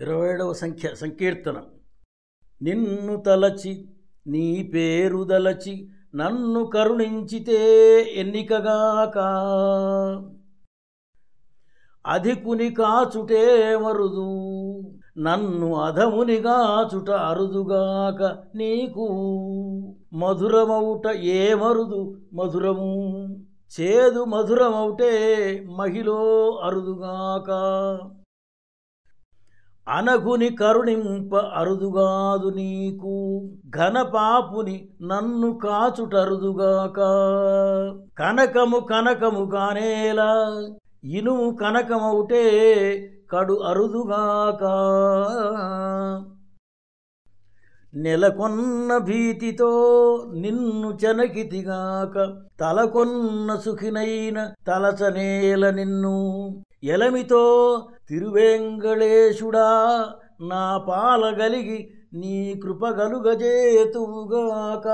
ఇరవై ఏడవ సంఖ్య సంకీర్తన. నిన్ను తలచి నీ పేరు దలచి నన్ను కరుణించితే ఎన్నికగాక. అధికుని కాచుటే మరుదు నన్ను అధమునిగాచుట అరుదుగాక నీకు. మధురమౌట ఏ మరుదు మధురము చేదు మధురమౌటే మహిలో అరుదుగాక. అనగుని కరుణింప అరుదుగాదు నీకు ఘనపాపుని నన్ను కాచుటరుదుగాక. కనకము కనకము కానేలా ఇనుము కనకమౌటే కడు అరుదుగాక. నెలకొన్న భీతితో నిన్ను చెనకితిగాక తలకొన్న సుఖినైన తలచనేల నిన్ను ఎలమితో తిరువేంగళేశుడా నా పాలగలిగి నీ కృపగలుగజేతువుగాక